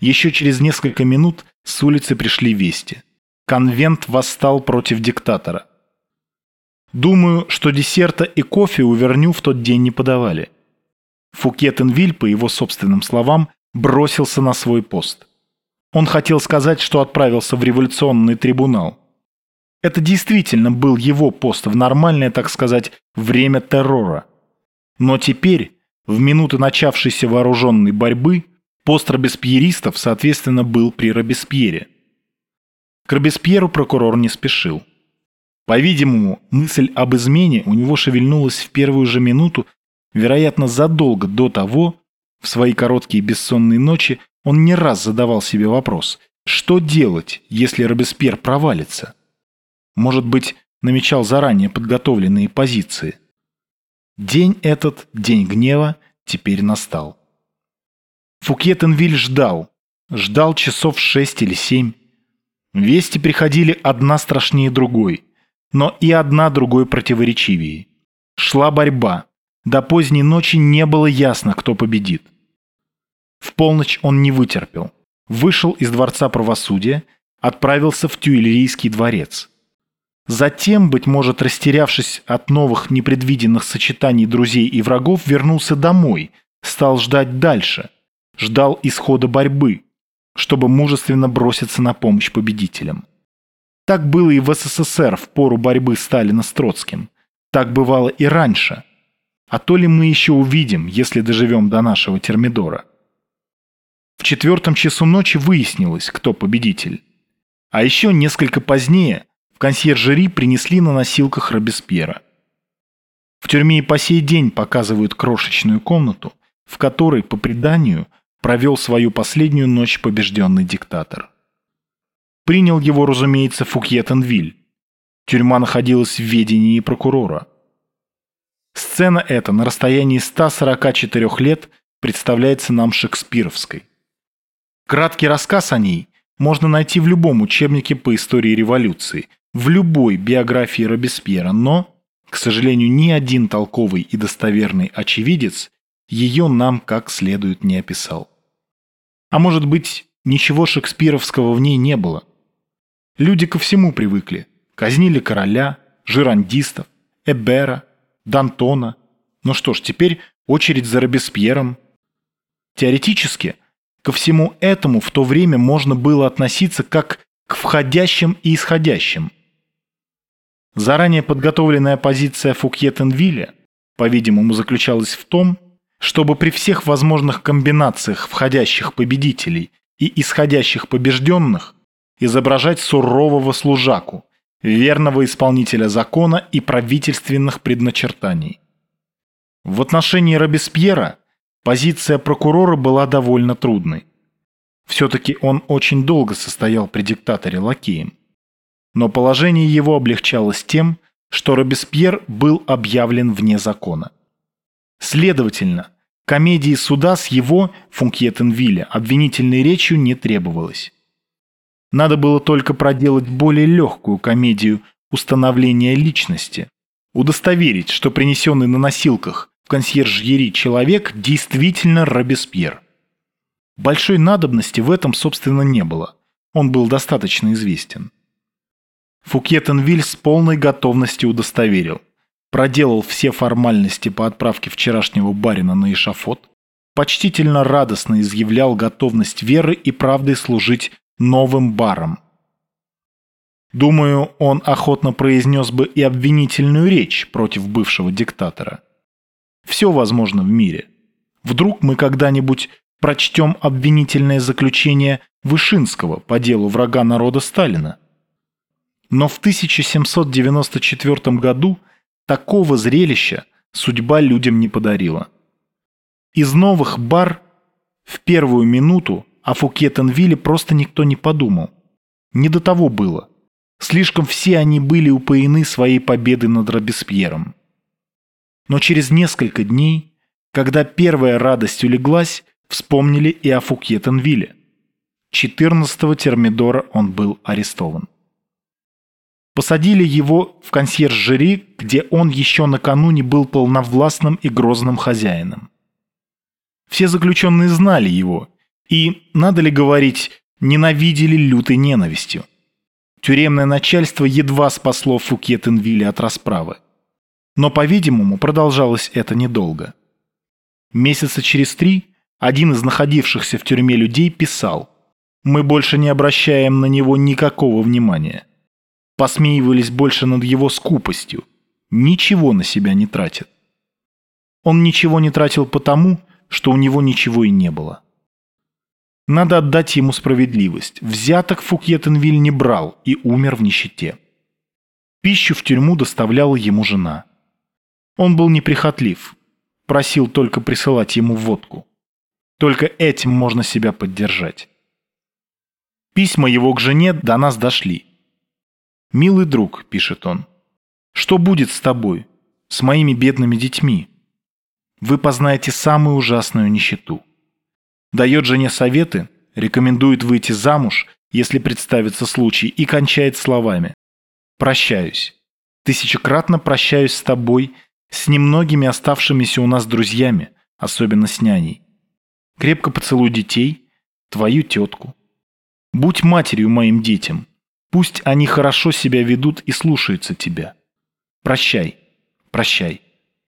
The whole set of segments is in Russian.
Еще через несколько минут с улицы пришли вести. Конвент восстал против диктатора. Думаю, что десерта и кофе у Верню в тот день не подавали. Фукетенвиль, по его собственным словам, бросился на свой пост. Он хотел сказать, что отправился в революционный трибунал. Это действительно был его пост в нормальное, так сказать, время террора. Но теперь, в минуты начавшейся вооруженной борьбы, пост робеспьеристов, соответственно, был при Робеспьере. К Робеспьеру прокурор не спешил. По-видимому, мысль об измене у него шевельнулась в первую же минуту, вероятно, задолго до того, в свои короткие бессонные ночи, он не раз задавал себе вопрос, что делать, если Робеспьер провалится? Может быть, намечал заранее подготовленные позиции. День этот, день гнева, теперь настал. Фукьетенвиль ждал. Ждал часов шесть или семь. Вести приходили одна страшнее другой – но и одна другой противоречивее. Шла борьба. До поздней ночи не было ясно, кто победит. В полночь он не вытерпел. Вышел из Дворца правосудия, отправился в Тюильрийский дворец. Затем, быть может, растерявшись от новых непредвиденных сочетаний друзей и врагов, вернулся домой, стал ждать дальше, ждал исхода борьбы, чтобы мужественно броситься на помощь победителям. Так было и в СССР в пору борьбы Сталина с Троцким. Так бывало и раньше. А то ли мы еще увидим, если доживем до нашего термидора. В четвертом часу ночи выяснилось, кто победитель. А еще несколько позднее в консьержери принесли на носилках Робеспьера. В тюрьме и по сей день показывают крошечную комнату, в которой, по преданию, провел свою последнюю ночь побежденный диктатор. Принял его, разумеется, Фукьетенвиль. Тюрьма находилась в ведении прокурора. Сцена эта на расстоянии 144 лет представляется нам шекспировской. Краткий рассказ о ней можно найти в любом учебнике по истории революции, в любой биографии Робеспьера, но, к сожалению, ни один толковый и достоверный очевидец ее нам как следует не описал. А может быть, ничего шекспировского в ней не было. Люди ко всему привыкли. Казнили короля, жирандистов, Эбера, Д'Антона. Ну что ж, теперь очередь за Робеспьером. Теоретически, ко всему этому в то время можно было относиться как к входящим и исходящим. Заранее подготовленная позиция Фукьетенвилля, по-видимому, заключалась в том, чтобы при всех возможных комбинациях входящих победителей и исходящих побежденных изображать сурового служаку, верного исполнителя закона и правительственных предначертаний. В отношении Робеспьера позиция прокурора была довольно трудной. Все-таки он очень долго состоял при диктаторе лакеем. Но положение его облегчалось тем, что Робеспьер был объявлен вне закона. Следовательно, комедии суда с его, Функьетенвилля, обвинительной речью не требовалось. Надо было только проделать более легкую комедию установления личности. Удостоверить, что принесенный на носилках в консьержьери человек действительно Робеспьер. Большой надобности в этом, собственно, не было. Он был достаточно известен. Фукетенвиль с полной готовностью удостоверил. Проделал все формальности по отправке вчерашнего барина на эшафот, почтительно радостно изъявлял готовность веры и правдой служить новым баром. Думаю, он охотно произнес бы и обвинительную речь против бывшего диктатора. Все возможно в мире. Вдруг мы когда-нибудь прочтем обвинительное заключение Вышинского по делу врага народа Сталина. Но в 1794 году такого зрелища судьба людям не подарила. Из новых бар в первую минуту о Фукетенвилле просто никто не подумал. Не до того было. Слишком все они были упоены своей победой над Робеспьером. Но через несколько дней, когда первая радость улеглась, вспомнили и о Фукетенвилле. 14-го термидора он был арестован. Посадили его в консьержери, где он еще накануне был полновластным и грозным хозяином. Все заключенные знали его И, надо ли говорить, ненавидели лютой ненавистью. Тюремное начальство едва спасло Фукьетенвилля от расправы. Но, по-видимому, продолжалось это недолго. Месяца через три один из находившихся в тюрьме людей писал «Мы больше не обращаем на него никакого внимания. Посмеивались больше над его скупостью. Ничего на себя не тратит». Он ничего не тратил потому, что у него ничего и не было. Надо отдать ему справедливость. Взяток Фукьетенвиль не брал и умер в нищете. Пищу в тюрьму доставляла ему жена. Он был неприхотлив, просил только присылать ему водку. Только этим можно себя поддержать. Письма его к жене до нас дошли. «Милый друг», — пишет он, — «что будет с тобой, с моими бедными детьми? Вы познаете самую ужасную нищету. Дает жене советы, рекомендует выйти замуж, если представится случай, и кончает словами. «Прощаюсь. Тысячекратно прощаюсь с тобой, с немногими оставшимися у нас друзьями, особенно с няней. Крепко поцелуй детей, твою тетку. Будь матерью моим детям. Пусть они хорошо себя ведут и слушаются тебя. Прощай, прощай.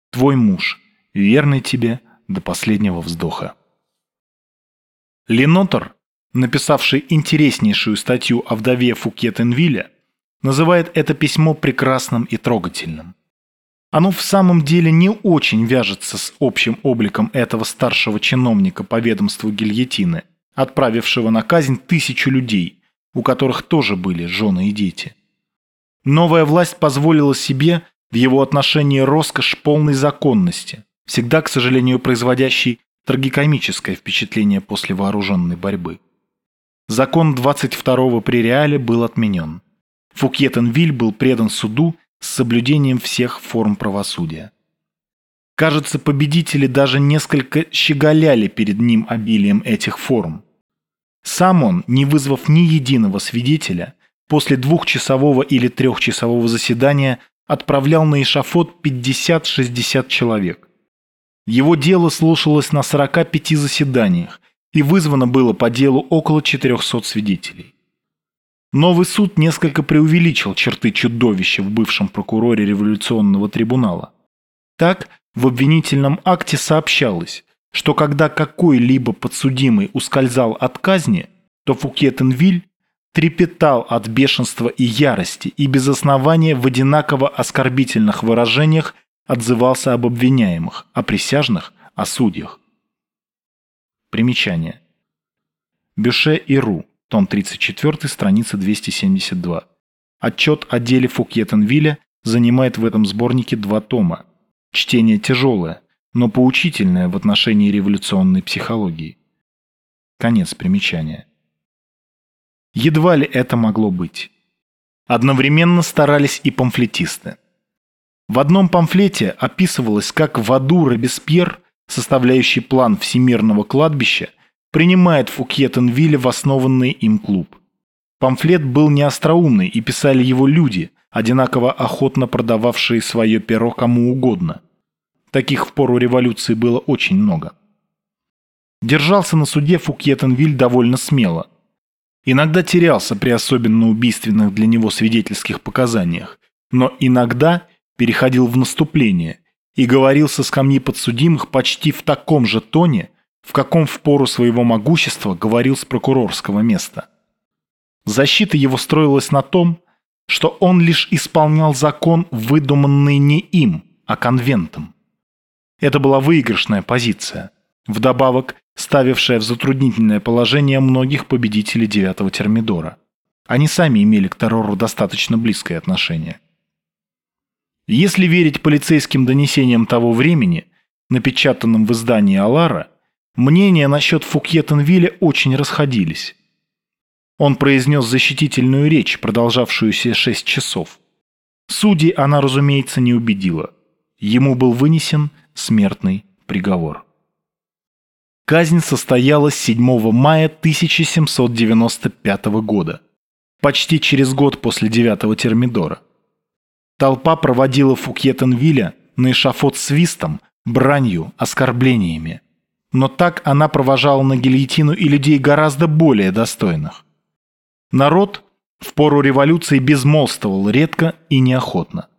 Твой муж, верный тебе до последнего вздоха. Ленотер, написавший интереснейшую статью о вдове Фукетенвилля, называет это письмо прекрасным и трогательным. Оно в самом деле не очень вяжется с общим обликом этого старшего чиновника по ведомству гильотины, отправившего на казнь тысячу людей, у которых тоже были жены и дети. Новая власть позволила себе в его отношении роскошь полной законности, всегда, к сожалению, производящей трагикомическое впечатление после вооруженной борьбы. Закон 22-го пререале был отменен. Фукьетенвиль был предан суду с соблюдением всех форм правосудия. Кажется, победители даже несколько щеголяли перед ним обилием этих форм. Сам он, не вызвав ни единого свидетеля, после двухчасового или трехчасового заседания отправлял на эшафот 50-60 человек. Его дело слушалось на 45 заседаниях, и вызвано было по делу около 400 свидетелей. Новый суд несколько преувеличил черты чудовища в бывшем прокуроре революционного трибунала. Так, в обвинительном акте сообщалось, что когда какой-либо подсудимый ускользал от казни, то Фукетенвиль трепетал от бешенства и ярости и без основания в одинаково оскорбительных выражениях отзывался об обвиняемых, о присяжных, о судьях. Примечание. Бюше и Ру, том 34, страница 272. Отчет о деле Фукьетенвилля занимает в этом сборнике два тома. Чтение тяжелое, но поучительное в отношении революционной психологии. Конец примечания. Едва ли это могло быть. Одновременно старались и памфлетисты. В одном памфлете описывалось, как в аду Робеспьер, составляющий план всемирного кладбища, принимает Фукьетенвилля в основанный им клуб. Памфлет был неостроумный, и писали его люди, одинаково охотно продававшие свое перо кому угодно. Таких в пору революции было очень много. Держался на суде Фукьетенвиль довольно смело. Иногда терялся при особенно убийственных для него свидетельских показаниях, но иногда переходил в наступление и говорил со скамьи подсудимых почти в таком же тоне, в каком в пору своего могущества говорил с прокурорского места. Защита его строилась на том, что он лишь исполнял закон, выдуманный не им, а конвентом. Это была выигрышная позиция, вдобавок ставившая в затруднительное положение многих победителей девятого термидора. Они сами имели к террору достаточно близкое отношение. Если верить полицейским донесениям того времени, напечатанным в издании «Алара», мнения насчет Фукьетенвилля очень расходились. Он произнес защитительную речь, продолжавшуюся шесть часов. Судей она, разумеется, не убедила. Ему был вынесен смертный приговор. Казнь состоялась 7 мая 1795 года, почти через год после девятого термидора. Толпа проводила Фукьетенвилля на эшафот свистом, бранью, оскорблениями. но так она провожала на гильотину и людей гораздо более достойных. Народ в пору революции безмолвствовал редко и неохотно.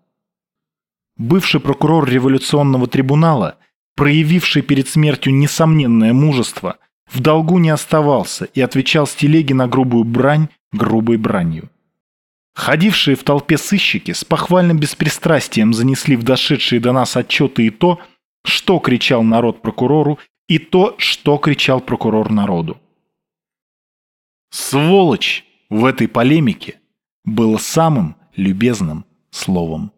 Бывший прокурор революционного трибунала, проявивший перед смертью несомненное мужество, в долгу не оставался и отвечал с телеги на грубую брань грубой бранью. Ходившие в толпе сыщики с похвальным беспристрастием занесли в дошедшие до нас отчеты и то, что кричал народ прокурору, и то, что кричал прокурор народу. «Сволочь!» в этой полемике было самым любезным словом.